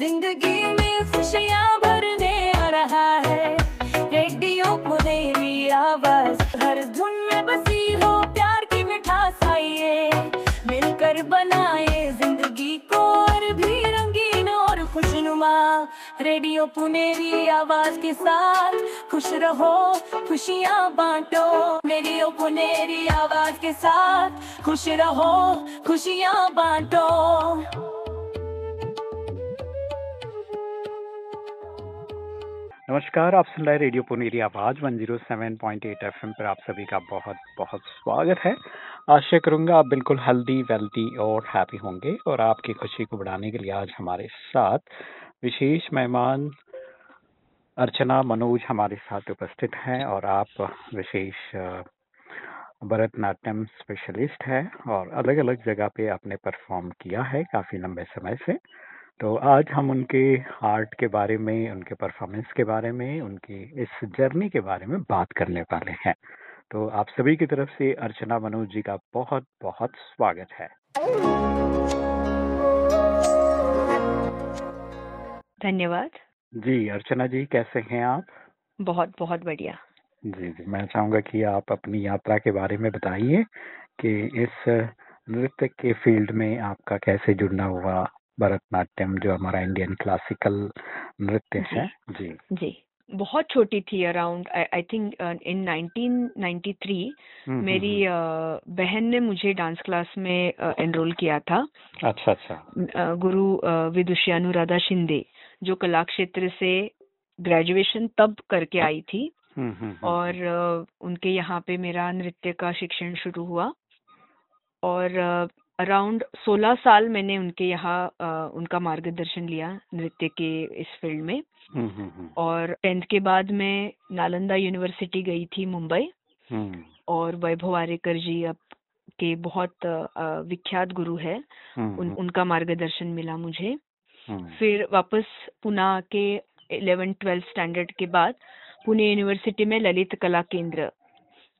ज़िंदगी में खुशियाँ भरने आ रहा है। रेडियो पुनेरी आवाज़। हर धुन में बसी हो प्यार की मिठास आइए। मिलकर बनाए ज़िंदगी को और भी रंगीन और खुशनुमा। रेडियो पुनेरी आवाज़ के साथ। खुश रहो, खुशियाँ बांटो। रेडियो पुनेरी आवाज़ के साथ। खुश रहो, खुशियाँ बांटो। नमस्कार, आप सुन रहे रेडियो पुनेरी आवाज़ 107.8 एफएम पर आप सभी का बहुत बहुत स्वागत है। आशा करूँगा आप बिल्कुल हेल्दी वेल्दी और हैप्पी होंगे और आपकी खुशी को बढ़ाने के लिए आज हमारे साथ विशेष मेहमान अर्चना मनोज हमारे साथ उपस्थित हैं और आप विशेष भरतनाट्यम स्पेशलिस्ट हैं और अलग अलग जगह पे आपने परफॉर्म किया है काफ़ी लंबे समय से। तो आज हम उनके आर्ट के बारे में उनके परफॉर्मेंस के बारे में उनकी इस जर्नी के बारे में बात करने वाले हैं। तो आप सभी की तरफ़ से अर्चना मनोज जी का बहुत बहुत स्वागत है। धन्यवाद। जी अर्चना जी कैसे हैं आप? बहुत बहुत बढ़िया। जी जी मैं चाहूँगा कि आप अपनी यात्रा के बारे में बताइए कि इस नृत्य के फ़ील्ड में आपका कैसे जुड़ना हुआ भरतनाट्यम जो हमारा इंडियन क्लासिकल नृत्य है। जी। जी। बहुत छोटी थी अराउंड आई थिंक इन 1993 हम्म, मेरी हम्म, अ, बहन ने मुझे डांस क्लास में एनरोल किया था। अच्छा अच्छा। अ, गुरु अ, विदुषी अनुराधा शिंदे जो कला क्षेत्र से ग्रेजुएशन तब करके आई थी। हम्म, हम्म, और अ, उनके यहाँ पे मेरा नृत्य का शिक्षण शुरू हुआ। और अराउंड 16 साल मैंने उनके यहाँ उनका मार्गदर्शन लिया नृत्य के इस फ़ील्ड में। हम्म, हम्म, हम्म, और टेंथ के बाद मैं नालंदा यूनिवर्सिटी गई थी मुंबई। और वैभव आरेकर जी अब के बहुत विख्यात गुरु है। उन, उनका मार्गदर्शन मिला मुझे। फिर वापस पुणे के 11 ट्वेल्थ स्टैंडर्ड के बाद पुणे यूनिवर्सिटी में ललित कला केंद्र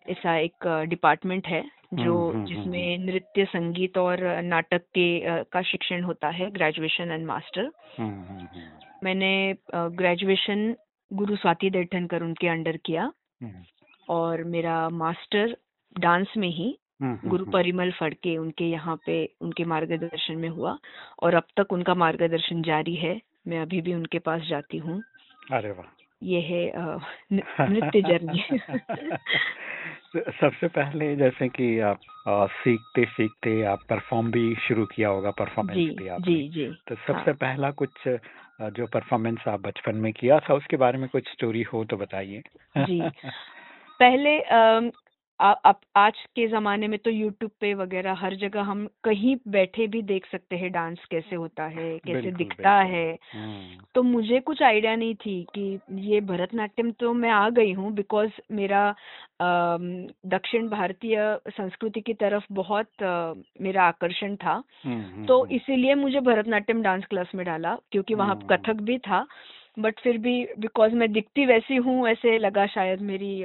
ऐसा एक डिपार्टमेंट है। जो हम्म, हम्म, जिसमें नृत्य संगीत और नाटक के का शिक्षण होता है graduation and master hmm, hmm, hmm, मैंने ग्रेजुएशन गुरु स्वाति दैठनकर उनके अंडर किया हम्म, और मेरा मास्टर डांस में ही हम्म, हम्म, गुरु परिमल फड़के उनके यहाँ पे उनके मार्गदर्शन में हुआ और अब तक उनका मार्गदर्शन जारी है। मैं अभी भी उनके पास जाती हूँ। अरे वाह। ये है नृत्य जर्नी। सबसे पहले जैसे कि आप आ, सीखते सीखते आप परफॉर्म भी शुरू किया होगा जी परफॉर्मेंस भी आपने। जी। जी तो हाँ। सबसे पहला कुछ जो परफॉर्मेंस आप बचपन में किया था उसके बारे में कुछ स्टोरी हो तो बताइए। जी। पहले अम, आ, आप आज के जमाने में तो यूट्यूब पे वगैरह हर जगह हम कहीं बैठे भी देख सकते हैं डांस कैसे होता है कैसे बिल्कुल दिखता बिल्कुल। है। हम्म। तो मुझे कुछ आइडिया नहीं थी कि ये भरतनाट्यम तो मैं आ गई हूँ बिकॉज़ मेरा अम, दक्षिण भारतीय संस्कृति की तरफ़ बहुत अ, मेरा आकर्षण था। हम्म हम्म, तो हम्म, इसीलिए मुझे भरतनाट्यम डांस क्लास में डाला क्योंकि वहाँ हम्म, कथक भी था। बट फिर भी बिकॉज़ मैं दिखती वैसी हूँ ऐसे लगा शायद मेरी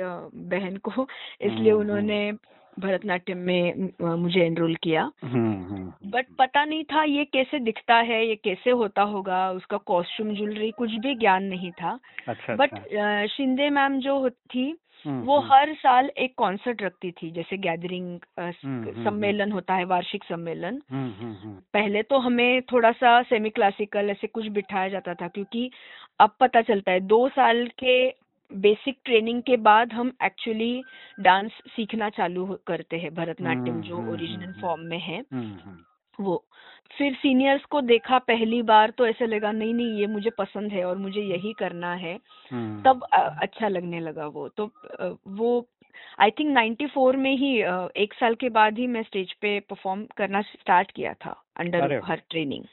बहन को। इसलिए हम्म, उन्होंने भरतनाट्यम में मुझे एनरोल किया। हम्म हम्म, हम्म, बट पता नहीं था ये कैसे दिखता है ये कैसे होता होगा उसका कॉस्ट्यूम ज्वेलरी कुछ भी ज्ञान नहीं था। अच्छा बट अच्छा। शिंदे मैम जो थी हम्म, वो हम्म, हर साल एक कॉन्सर्ट रखती थी जैसे गैदरिंग हम्म, हम्म, सम्मेलन होता है वार्षिक सम्मेलन। हम्म हम्म हम्म, पहले तो हमें थोड़ा सा सेमी क्लासिकल ऐसे कुछ बिठाया जाता था क्योंकि अब पता चलता है दो साल के बेसिक ट्रेनिंग के बाद हम एक्चुअली डांस सीखना चालू करते हैं भरतनाट्यम हम्म, जो हम्म, ओरिजिनल हम्म, फॉर्म में है। हम्म, हम्म, वो। फिर सीनियर्स को देखा पहली बार तो ऐसे लगा नहीं नहीं ये मुझे पसंद है और मुझे यही करना है। हम्म, तब अच्छा लगने लगा वो। तो वो आई थिंक 94 में ही एक साल के बाद ही मैं स्टेज पे परफॉर्म करना स्टार्ट किया था अंडर हर ट्रेनिंग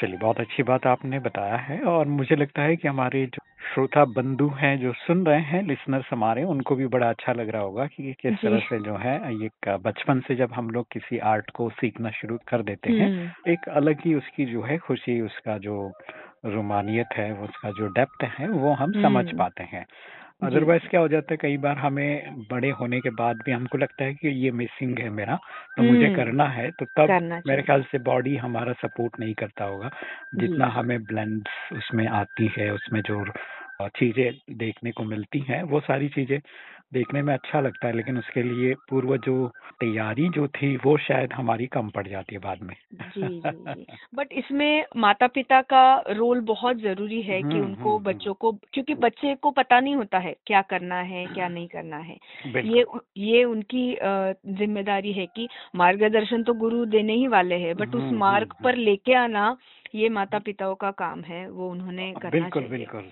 चलिए बहुत अच्छी बात आपने बताया है और मुझे लगता है कि हमारे जो श्रोता बंधु हैं जो सुन रहे हैं लिसनर्स हमारे उनको भी बड़ा अच्छा लग रहा होगा कि किस तरह से जो है ये बचपन से जब हम लोग किसी आर्ट को सीखना शुरू कर देते हैं हम्म। एक अलग ही उसकी जो है खुशी उसका जो रोमानियत है उसका जो डेप्थ है वो हम समझ हम्म। पाते हैं। अदरवाइज़ क्या हो जाता है कई बार हमें बड़े होने के बाद भी हमको लगता है कि ये मिसिंग है मेरा तो मुझे हम्म। करना है तो तब मेरे ख्याल से बॉडी हमारा सपोर्ट नहीं करता होगा जितना हमें ब्लेंड्स उसमें आती है उसमें जो चीज़ें देखने को मिलती हैं। वो सारी चीज़ें देखने में अच्छा लगता है लेकिन उसके लिए पूर्व जो तैयारी जो थी वो शायद हमारी कम पड़ जाती है बाद में। जी जी जी। बट इसमें माता पिता का रोल बहुत ज़रूरी है कि हम्म उनको हम्म हम्म। बच्चों को क्योंकि बच्चे को पता नहीं होता है क्या करना है क्या नहीं करना है। ये ये उनकी ज़िम्मेदारी है कि मार्गदर्शन तो गुरु देने ही वाले हैं बट उस मार्ग पर लेके आना ये माता पिताओं का काम है वो उन्होंने करना बिल्कुल चाहिए। बिल्कुल।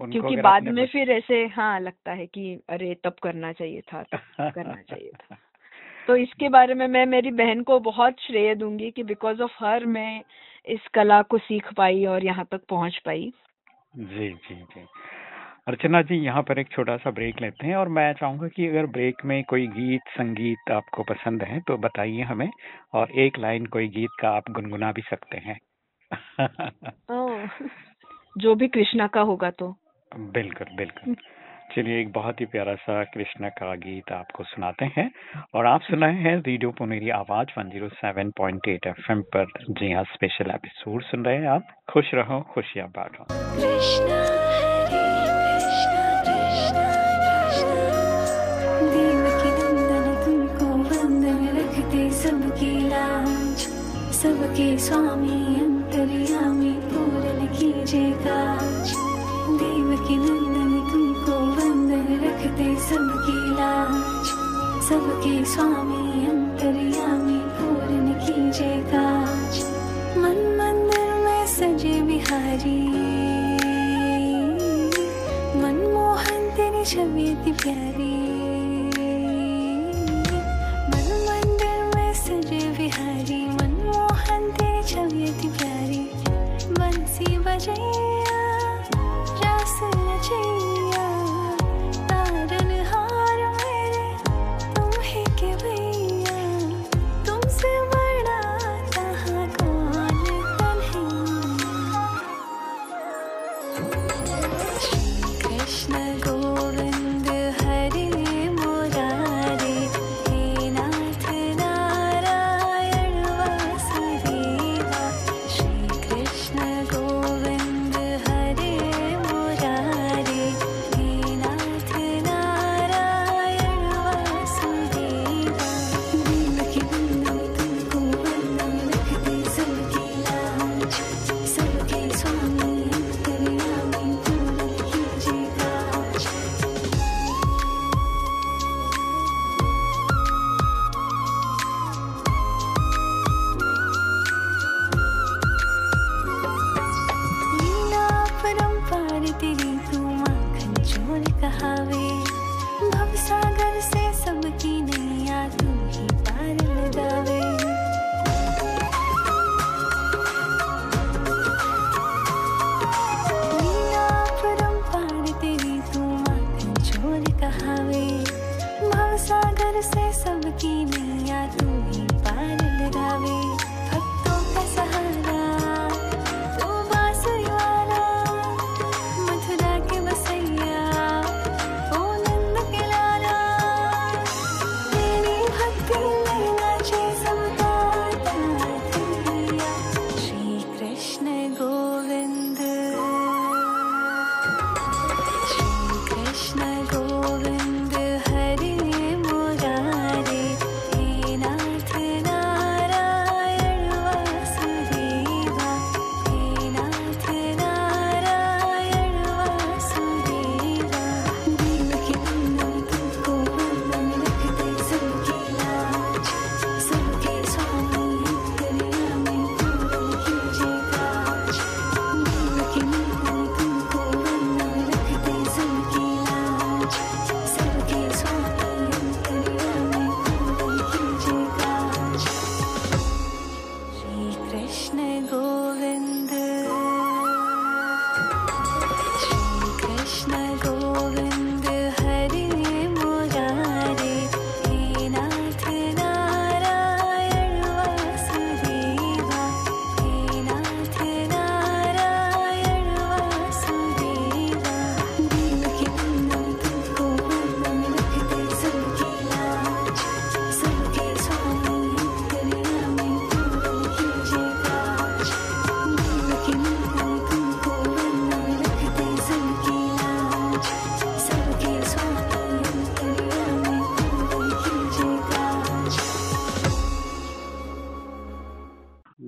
क्योंकि बाद में फिर ऐसे हाँ लगता है कि अरे तब करना चाहिए था तब करना चाहिए था। तो इसके बारे में मैं मेरी बहन को बहुत श्रेय दूँगी कि बिकॉज़ ऑफ़ हर मैं इस कला को सीख पाई और यहाँ तक पहुँच पाई। जी जी जी। अर्चना जी यहाँ पर एक छोटा सा ब्रेक लेते हैं और मैं चाहूँगा कि अगर ब्रेक में कोई गीत संगीत आपको पसंद है तो बताइए हमें और एक लाइन कोई गीत का आप गुनगुना भी सकते हैं। ओह जो भी कृष्णा का होगा तो। बिल्कुल बिल्कुल। चलिए, एक बहुत ही प्यारा सा कृष्ण का गीत आपको सुनाते हैं और आप सुनाए हैं रेडियो पुनेरी आवाज़ 107.8 एफएम पर। जी हाँ स्पेशल एपिसोड सुन रहे हैं आप। खुश रहो, खुशियाँ बांटो। सबके स्वामी अंतर्यामी पूरन कीजिए काज। देवकी नंदन तुमको वंदन रखते सबकी लाज। सबके स्वामी, अंतर्यामी, पूर्ण कीजिए काज। मन मंदिर में सजे बिहारी। मनमोहन तेरी छवि प्यारी।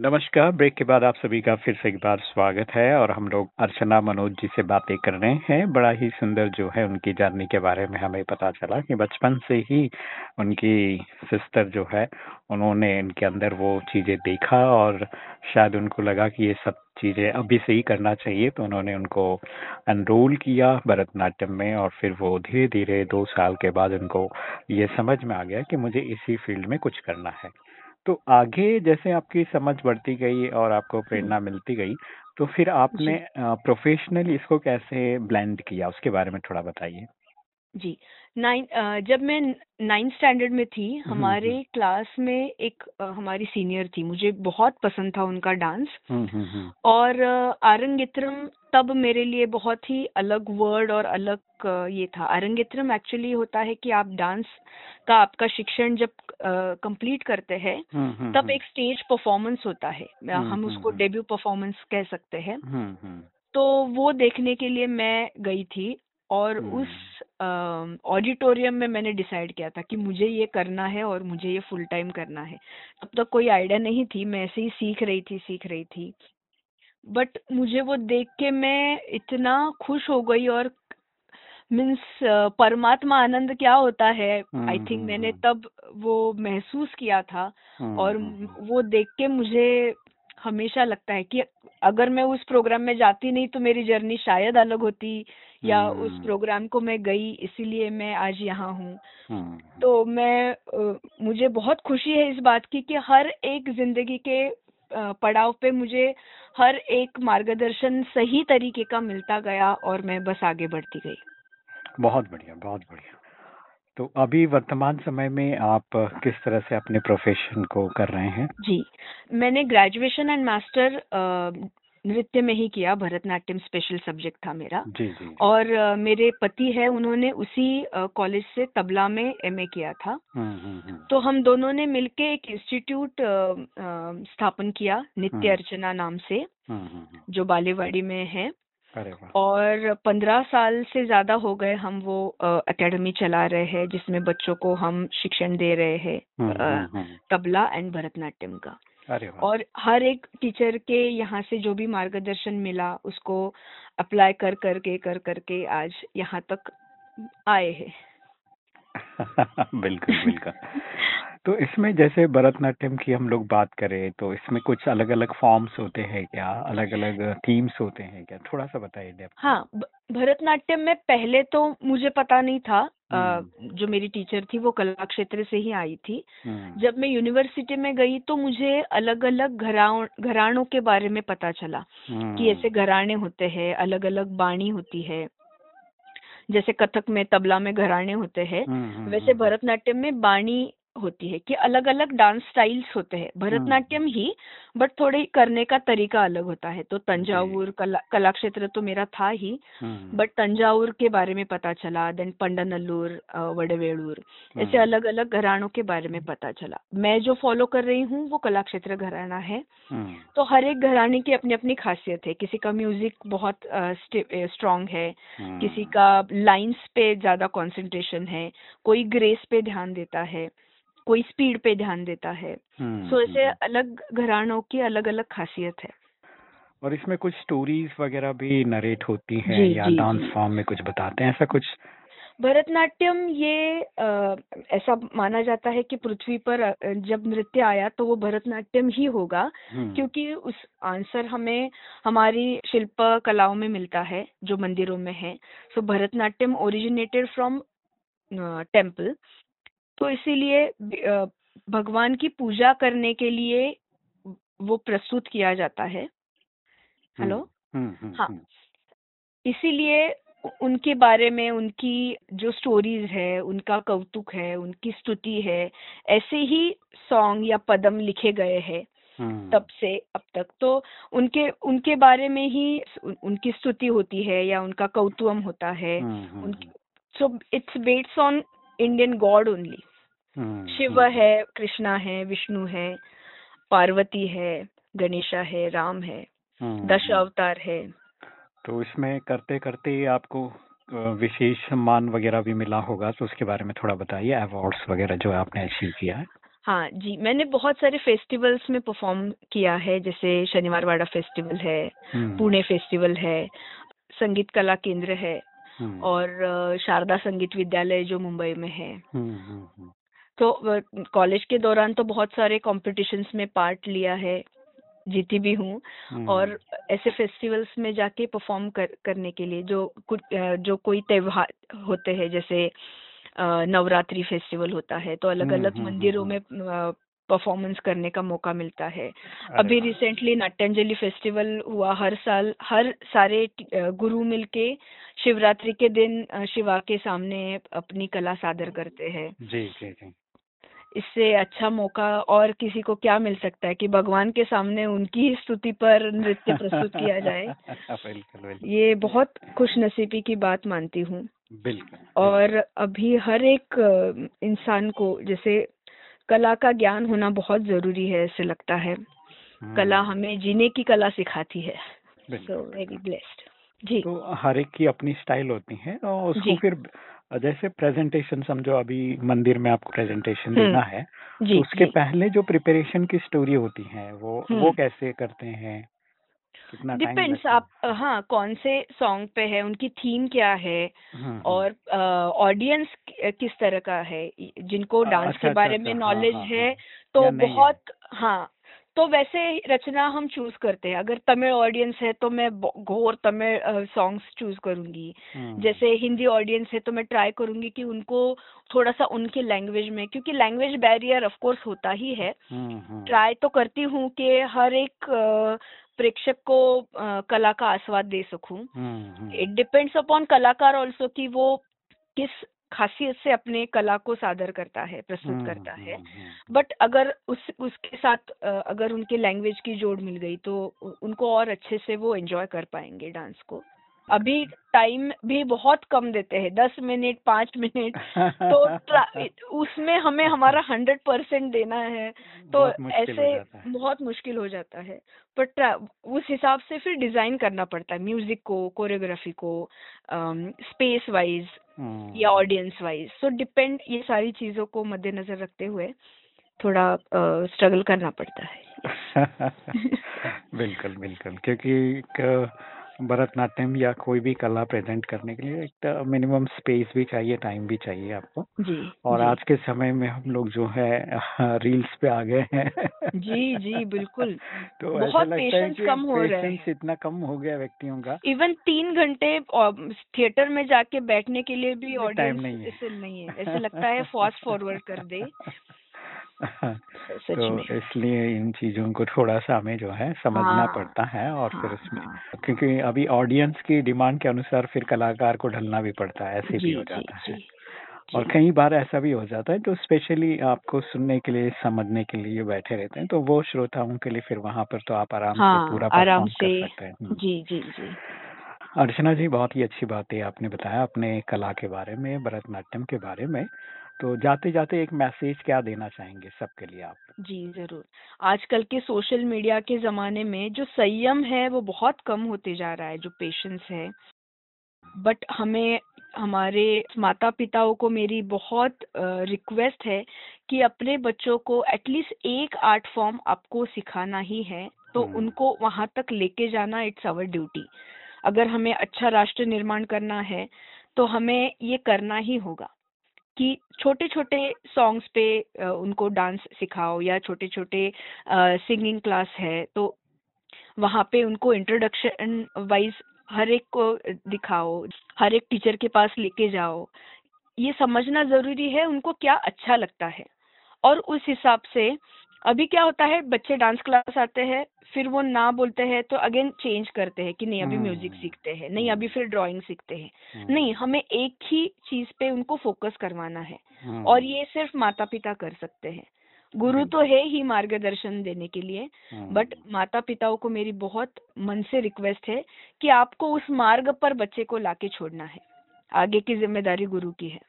नमस्कार। ब्रेक के बाद आप सभी का फिर से एक बार स्वागत है और हम लोग अर्चना मनोज जी से बातें कर रहे हैं। बड़ा ही सुंदर जो है उनकी जर्नी के बारे में हमें पता चला कि बचपन से ही उनकी सिस्टर जो है, उन्होंने इनके अंदर वो चीज़ें देखा और शायद उनको लगा कि ये सब चीज़ें अभी से ही करना चाहिए तो उन्होंने उनको एनरोल किया भरतनाट्यम में और फिर वो धीरे धीरे दो साल के बाद उनको ये समझ में आ गया कि मुझे इसी फ़ील्ड में कुछ करना है। तो आगे जैसे आपकी समझ बढ़ती गई और आपको प्रेरणा मिलती गई तो फिर आपने प्रोफेशनली इसको कैसे ब्लेंड किया? उसके बारे में थोड़ा बताइए। जी। नाइन जब मैं नाइन्थ स्टैंडर्ड में थी हमारे हम्म। क्लास में एक अ, हमारी सीनियर थी। मुझे बहुत पसंद था उनका डांस हम्म हम्म हम्म। और अ, आरंगित्रम तब मेरे लिए बहुत ही अलग वर्ड और अलग अ, ये था। आरंगित्रम एक्चुअली होता है कि आप डांस का आपका शिक्षण जब कंप्लीट करते हैं हम्म, हम्म, तब हम्म, एक स्टेज परफॉर्मेंस होता है। हम्म, हम हम्म, उसको हम्म। डेब्यू परफॉर्मेंस कह सकते हैं। हम्म हम्म। तो वो देखने के लिए मैं गई थी। और हम्म। उस ऑडिटोरियम में मैंने डिसाइड किया था कि मुझे ये करना है और मुझे ये फुल टाइम करना है तब तक तो कोई आइडिया नहीं थी मैं ऐसे ही सीख रही थी सीख रही थी बट मुझे वो देख के मैं इतना खुश हो गई और मीन्स परमात्मा आनंद क्या होता है आई हम्म, थिंक हम्म, मैंने हम्म। तब वो महसूस किया था हम्म, और हम्म, वो देख के मुझे हमेशा लगता है कि अगर मैं उस प्रोग्राम में जाती नहीं तो मेरी जर्नी शायद अलग होती या उस हम्म। प्रोग्राम को मैं गई इसीलिए मैं आज यहाँ हूँ। हम्म, तो मैं मुझे बहुत खुशी है इस बात की कि हर एक ज़िंदगी के पड़ाव पे मुझे हर एक मार्गदर्शन सही तरीके का मिलता गया और मैं बस आगे बढ़ती गई। बहुत बढ़िया बहुत बढ़िया। तो अभी वर्तमान समय में आप किस तरह से अपने प्रोफेशन को कर रहे हैं? जी मैंने ग्रेजुएशन एंड मास्टर नृत्य में ही किया भरतनाट्यम स्पेशल सब्जेक्ट था मेरा जी जी जी। और अ, मेरे पति है उन्होंने उसी कॉलेज से तबला में एमए किया था हम्म हम्म हम्म तो हम दोनों ने मिलके एक इंस्टीट्यूट स्थापन किया नित्य। अर्चना नाम से। जो बालेवाड़ी में है और पंद्रह साल से ज़्यादा हो गए हम वो एकेडमी चला रहे हैं जिसमें बच्चों को हम शिक्षण दे रहे हैं। तबला एंड भरतनाट्यम का और हर एक टीचर के यहाँ से जो भी मार्गदर्शन मिला उसको अप्लाई कर करके कर करके आज यहाँ तक आए हैं। बिल्कुल बिल्कुल। तो इसमें जैसे भरतनाट्यम की हम लोग बात करें तो इसमें कुछ अलग अलग फॉर्म्स होते हैं क्या? अलग अलग थीम्स होते हैं क्या? थोड़ा सा बताइए। हाँ भरतनाट्यम में पहले तो मुझे पता नहीं था अ, हम्म। जो मेरी टीचर थी वो कला क्षेत्र से ही आई थी। हम्म, जब मैं यूनिवर्सिटी में गई तो मुझे अलग अलग घराव घरानों के बारे में पता चला कि हम्म, ऐसे घराने होते हैं अलग अलग बाणी होती है। जैसे कथक में तबला में घराने होते हैं। हम्म, हम्म, वैसे हम्म, भरतनाट्यम में बाणी होती है कि अलग अलग डांस स्टाइल्स होते हैं। भरतनाट्यम ही। बट थोड़े करने का तरीका अलग होता है। तो तंजावुर कला कला क्षेत्र तो मेरा था ही बट तंजावुर के बारे में पता चला देन पंडनल्लूर वडवेलूर ऐसे अलग अलग घरानों के बारे में पता चला। मैं जो फॉलो कर रही हूँ वो कला क्षेत्र घराना है। तो हर एक घराने की अपनी अपनी खासियत है। किसी का म्यूज़िक बहुत स्ट्रांग है किसी का लाइंस पे ज़्यादा कॉन्सेंट्रेशन है कोई ग्रेस पे ध्यान देता है। कोई स्पीड पे ध्यान देता है। हम्म, सो ऐसे हम्म। अलग घरानों की अलग अलग खासियत है। और इसमें कुछ स्टोरीज वगैरह भी नरेट होती हैं या डांस फॉर्म में कुछ बताते हैं ऐसा कुछ? भरतनाट्यम ये अ, ऐसा माना जाता है कि पृथ्वी पर जब नृत्य आया तो वो भरतनाट्यम ही होगा हम्म, क्योंकि उस आंसर हमें हमारी शिल्प कलाओं में मिलता है जो मंदिरों में है। So Bharatanatyam originated from temple तो इसीलिए भगवान की पूजा करने के लिए वो प्रस्तुत किया जाता है। हेलो? हम्म, हम्म, हाँ। हम्म, इसीलिए उनके बारे में उनकी जो स्टोरीज है उनका कौतुक है उनकी स्तुति है ऐसे ही सॉन्ग या पदम लिखे गए हैं हम्म, तब से अब तक। तो उनके उनके बारे में ही उन, उनकी स्तुति होती है या उनका कौतुम होता है। Hmm, hmm, so it's based on Indian god only Shiva है कृष्णा है विष्णु है पार्वती है गणेशा है राम है हम्म, दश हम्म। अवतार है। तो इसमें करते करते आपको विशेष सम्मान वगैरह भी मिला होगा तो उसके बारे में थोड़ा बताइए अवार्ड्स वगैरह जो आपने अचीव किया है। हाँ जी मैंने बहुत सारे फेस्टिवल्स में परफॉर्म किया है जैसे शनिवार वाड़ा फेस्टिवल है हम्म, पुणे फेस्टिवल है संगीत कला केंद्र है और शारदा संगीत विद्यालय जो मुंबई में है। हम्म, हम्म, हम्म, तो कॉलेज के दौरान तो बहुत सारे कॉम्पिटिशन्स में पार्ट लिया है जीती भी हूँ। हम्म, और ऐसे फेस्टिवल्स में जाके परफॉर्म कर, करने के लिए जो कुछ जो कोई त्योहार होते हैं जैसे नवरात्रि फेस्टिवल होता है तो अलग अलग हम्म, हम्म, मंदिरों हम्म। में परफॉर्मेंस करने का मौका मिलता है। अभी रिसेंटली नाट्यांजलि फेस्टिवल हुआ हर साल हर सारे गुरु मिलके शिवरात्रि के दिन शिवा के सामने अपनी कला सादर करते हैं। जी जी जी। इससे अच्छा मौका और किसी को क्या मिल सकता है कि भगवान के सामने उनकी स्तुति पर नृत्य प्रस्तुत किया जाए। बिल्कुल बिल्कुल। ये बहुत खुशनसीबी की बात मानती हूँ। बिल्कुल और अभी हर एक इंसान को जैसे कला का ज्ञान होना बहुत ज़रूरी है ऐसे लगता है। हम्म, कला हमें जीने की कला सिखाती है। सो वेरी ब्लेस्ड जी। तो हर एक की अपनी स्टाइल होती है और उसको फिर जैसे प्रेजेंटेशन समझो अभी मंदिर में आपको प्रेजेंटेशन हम्म, देना है जी तो उसके जी। पहले जो प्रिपरेशन की स्टोरी होती है वो वो हम्म। कैसे करते हैं? कितना डिपेंड्स आप हाँ कौन से सॉन्ग पे है उनकी थीम क्या है हम्म, हम्म। और ऑडियंस किस तरह का है जिनको डांस अच्छा के अच्छा बारे अच्छा। में हाँ नॉलेज हाँ है हाँ। तो है? बहुत हाँ तो वैसे रचना हम चूज़ करते हैं। अगर तमिल ऑडियंस है तो मैं घोर तमिल सॉन्ग्स चूज़ करूँगी। हम्म। जैसे हिंदी ऑडियंस है तो मैं ट्राई करूँगी कि उनको थोड़ा सा उनके लैंग्वेज में क्योंकि लैंग्वेज बैरियर ऑफ़ कोर्स होता ही है। हम्म हम्म। ट्राई तो करती हूँ कि हर एक प्रेक्षक को कला का आस्वाद दे सकूँ। Hmm hmm. It depends upon कलाकार ऑल्सो कि वो किस खासियत से अपने कला को सादर करता है प्रस्तुत हम्म करता है। हम्म हम्म बट अगर उस उसके साथ अगर उनके लैंग्वेज की जोड़ मिल गई तो उनको और अच्छे से वो एंजॉय कर पाएँगे डांस को। अभी टाइम भी बहुत कम देते हैं। दस मिनट पाँच मिनट। तो उसमें हमें हमारा हंड्रेड परसेंट देना है। तो ऐसे बहुत मुश्किल हो जाता है। पर उस हिसाब से फिर डिज़ाइन करना पड़ता है। म्यूज़िक को कोरियोग्राफी को स्पेस वाइज हम्म। या ऑडियंस वाइज सो डिपेंड ये सारी चीज़ों को मद्देनजर रखते हुए थोड़ा स्ट्रगल करना पड़ता है। बिल्कुल बिल्कुल। क्योंकि भरतनाट्यम या कोई भी कला प्रेजेंट करने के लिए एक मिनिमम स्पेस भी चाहिए टाइम भी चाहिए आपको। जी और जी। आज के समय में हम लोग जो है रील्स पे आ गए हैं। जी जी बिल्कुल। तो बहुत पेशेंस कम हो रहा पेशेंस है इतना कम हो गया व्यक्तियों का। इवन तीन घंटे थिएटर में जाके बैठने के लिए भी टाइम ऑडियंस नहीं है। ऐसे है। लगता है फास्ट फॉरवर्ड कर दे। तो इसलिए इन चीज़ों को थोड़ा सा हमें जो है समझना हाँ। पड़ता है और हाँ, फिर उसमें हाँ। क्योंकि अभी ऑडियंस की डिमांड के अनुसार फिर कलाकार को ढलना भी पड़ता है ऐसे भी हो जाता है। और कई बार ऐसा भी हो जाता है जो स्पेशली आपको सुनने के लिए समझने के लिए बैठे रहते हैं तो वो श्रोताओं के लिए फिर वहाँ पर तो आप आराम हाँ, से पूरा आराम से कर सकते हैं। हम्म। जी जी जी। अर्चना जी बहुत ही अच्छी बात है आपने बताया अपने कला के बारे में भरतनाट्यम के बारे में। तो जाते जाते एक मैसेज क्या देना चाहेंगे सबके लिए आप? जी ज़रूर। आजकल के सोशल मीडिया के जमाने में जो संयम है वो बहुत कम होते जा रहा है जो पेशेंस है। बट हमें हमारे माता पिताओं को मेरी बहुत रिक्वेस्ट है कि अपने बच्चों को एटलीस्ट एक आर्ट फॉर्म आपको सिखाना ही है तो हम्म। उनको वहाँ तक लेके जाना इट्स आवर ड्यूटी। अगर हमें अच्छा राष्ट्र निर्माण करना है तो हमें ये करना ही होगा। कि छोटे छोटे सॉन्ग्स पे उनको डांस सिखाओ या छोटे छोटे सिंगिंग क्लास है तो वहाँ पे उनको इंट्रोडक्शन वाइज हर एक को दिखाओ, हर एक टीचर के पास लेके जाओ। ये समझना ज़रूरी है, उनको क्या अच्छा लगता है। और उस हिसाब से अभी क्या होता है बच्चे डांस क्लास आते हैं फिर वो ना बोलते हैं तो अगेन चेंज करते हैं कि नहीं अभी म्यूज़िक हम्म। सीखते हैं नहीं अभी फिर ड्राइंग सीखते हैं। हम्म, नहीं हमें एक ही चीज़ पे उनको फोकस करवाना है हम्म, और ये सिर्फ़ माता पिता कर सकते हैं। गुरु तो है ही मार्गदर्शन देने के लिए हम्म, बट माता पिताओं को मेरी बहुत मन से रिक्वेस्ट है कि आपको उस मार्ग पर बच्चे को लाके छोड़ना है। आगे की ज़िम्मेदारी गुरु की है।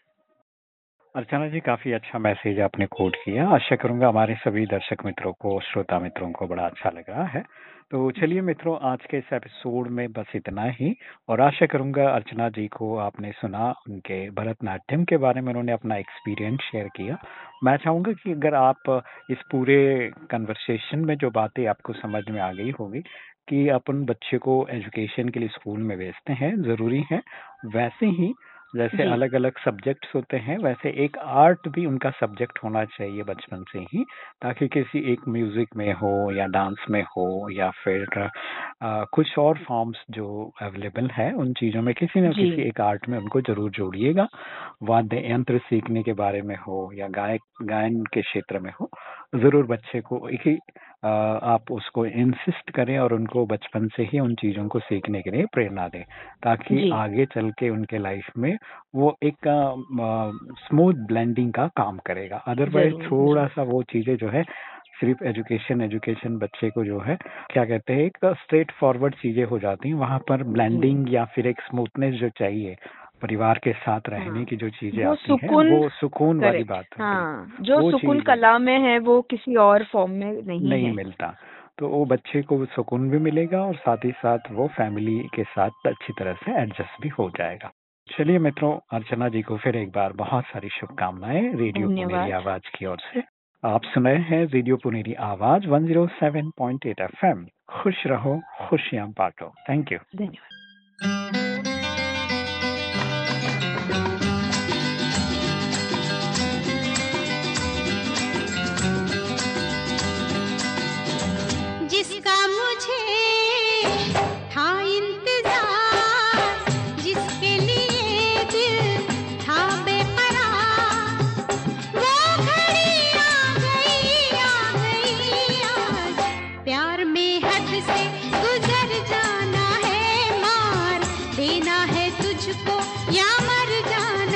अर्चना जी, काफ़ी अच्छा मैसेज आपने कोट किया। आशा करूँगा हमारे सभी दर्शक मित्रों को, श्रोता मित्रों को बड़ा अच्छा लग रहा है। तो चलिए मित्रों, आज के इस एपिसोड में बस इतना ही। और आशा करूँगा अर्चना जी को आपने सुना, उनके भरतनाट्यम के बारे में उन्होंने अपना एक्सपीरियंस शेयर किया। मैं चाहूँगा कि अगर आप इस पूरे कन्वर्सेशन में जो बातें आपको समझ में आ गई होगी, कि अपन बच्चे को एजुकेशन के लिए स्कूल में भेजते हैं, ज़रूरी है। वैसे ही जैसे जी। अलग अलग सब्जेक्ट्स होते हैं वैसे एक आर्ट भी उनका सब्जेक्ट होना चाहिए बचपन से ही ताकि किसी एक म्यूज़िक में हो या डांस में हो या फिर आ, कुछ और फॉर्म्स जो अवेलेबल है उन चीज़ों में किसी न जी। किसी एक आर्ट में उनको ज़रूर जोड़िएगा। वाद्य यंत्र सीखने के बारे में हो या गायक गायन के क्षेत्र में हो ज़रूर बच्चे को एक ही आप उसको इंसिस्ट करें और उनको बचपन से ही उन चीज़ों को सीखने के लिए प्रेरणा दें ताकि जी। आगे चल के उनके लाइफ में वो एक स्मूथ ब्लेंडिंग का काम करेगा। अदरवाइज़ ज़रूर थोड़ा जी सा वो चीज़ें जो है सिर्फ़ एजुकेशन एजुकेशन बच्चे को जो है क्या कहते हैं एक स्ट्रेट फॉरवर्ड चीज़ें हो जाती हैं वहाँ पर ब्लेंडिंग या फिर एक स्मूथनेस जो चाहिए परिवार के साथ रहने हाँ। की जो चीज़ें आती हैं वो सुकून वाली बात है। हाँ जो सुकून कला में है वो किसी और फॉर्म में नहीं नहीं है। मिलता। तो वो बच्चे को सुकून भी मिलेगा और साथ ही साथ वो फैमिली के साथ अच्छी तरह से एडजस्ट भी हो जाएगा। चलिए मित्रों अर्चना जी को फिर एक बार बहुत सारी शुभकामनाएँ रेडियो पुनेरी आवाज़ की ओर से। आप सुन रहे हैं रेडियो पुनेरी आवाज़ 107.8 एफएम खुश रहो खुशियाँ बांटो। थैंक यू धन्यवाद। तुझको या मर जाना